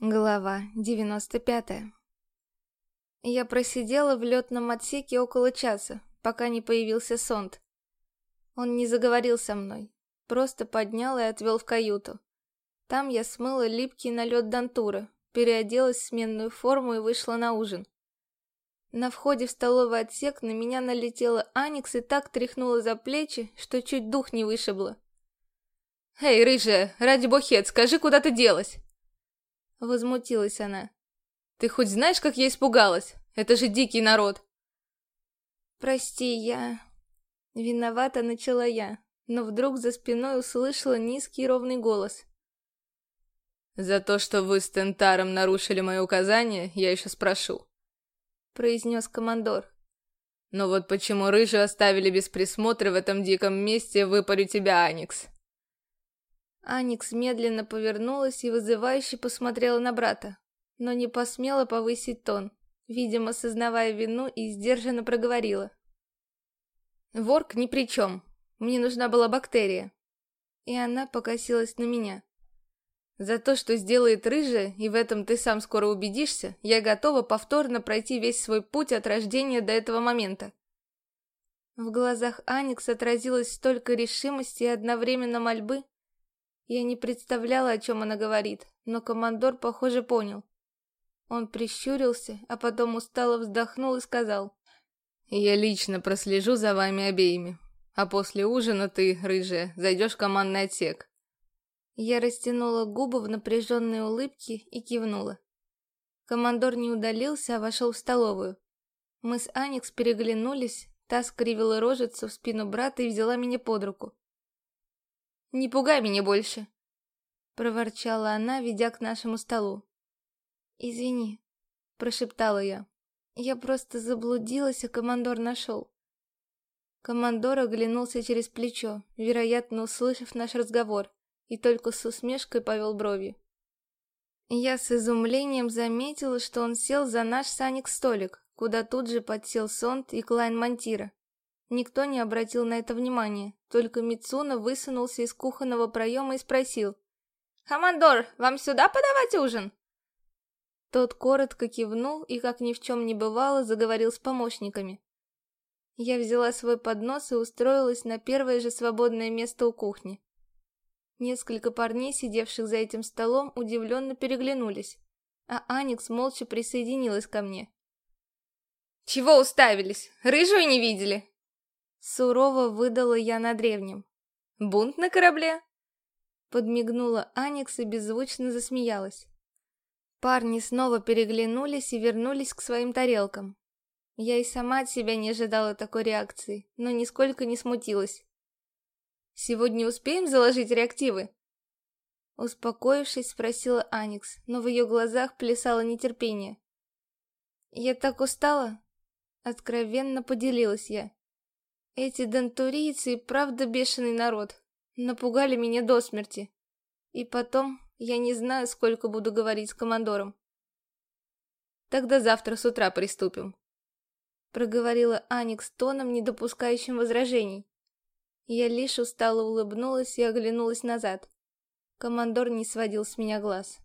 Глава 95 Я просидела в летном отсеке около часа, пока не появился Сонд. Он не заговорил со мной, просто поднял и отвел в каюту. Там я смыла липкий налет дантура, переоделась в сменную форму и вышла на ужин. На входе в столовый отсек на меня налетела Аникс и так тряхнула за плечи, что чуть дух не вышибло. «Эй, рыжая, ради бухет, скажи, куда ты делась?» Возмутилась она. «Ты хоть знаешь, как я испугалась? Это же дикий народ!» «Прости, я...» Виновата начала я, но вдруг за спиной услышала низкий ровный голос. «За то, что вы с Тентаром нарушили мои указания, я еще спрошу», — произнес командор. «Но вот почему рыжую оставили без присмотра в этом диком месте, выпарю тебя, Аникс». Аникс медленно повернулась и вызывающе посмотрела на брата, но не посмела повысить тон, видимо, сознавая вину и сдержанно проговорила. «Ворк ни при чем. Мне нужна была бактерия». И она покосилась на меня. «За то, что сделает рыжая, и в этом ты сам скоро убедишься, я готова повторно пройти весь свой путь от рождения до этого момента». В глазах Аникс отразилось столько решимости и одновременно мольбы, я не представляла, о чем она говорит, но командор, похоже, понял. Он прищурился, а потом устало вздохнул и сказал. «Я лично прослежу за вами обеими, а после ужина ты, рыжая, зайдешь в командный отсек». Я растянула губы в напряженной улыбке и кивнула. Командор не удалился, а вошел в столовую. Мы с Аникс переглянулись, та скривила рожицу в спину брата и взяла меня под руку. Не пугай меня больше!» Проворчала она, ведя к нашему столу. «Извини», — прошептала я. «Я просто заблудилась, а командор нашел». Командор оглянулся через плечо, вероятно, услышав наш разговор, и только с усмешкой повел брови. Я с изумлением заметила, что он сел за наш с Аник столик, куда тут же подсел Сонт и Клайн Монтира. Никто не обратил на это внимания, только Мицуна высунулся из кухонного проема и спросил. «Командор, вам сюда подавать ужин?» Тот коротко кивнул и, как ни в чем не бывало, заговорил с помощниками. Я взяла свой поднос и устроилась на первое же свободное место у кухни. Несколько парней, сидевших за этим столом, удивленно переглянулись, а Аникс молча присоединилась ко мне. «Чего уставились? Рыжую не видели?» Сурово выдала я на древнем. «Бунт на корабле?» Подмигнула Аникс и беззвучно засмеялась. Парни снова переглянулись и вернулись к своим тарелкам. Я и сама от себя не ожидала такой реакции, но нисколько не смутилась. «Сегодня успеем заложить реактивы?» Успокоившись, спросила Аникс, но в ее глазах плясало нетерпение. «Я так устала!» Откровенно поделилась я. Эти дентурийцы и правда бешеный народ. Напугали меня до смерти. И потом, я не знаю, сколько буду говорить с командором. Тогда завтра с утра приступим. Проговорила Аникс тоном, не допускающим возражений. Я лишь устало улыбнулась и оглянулась назад. Командор не сводил с меня глаз.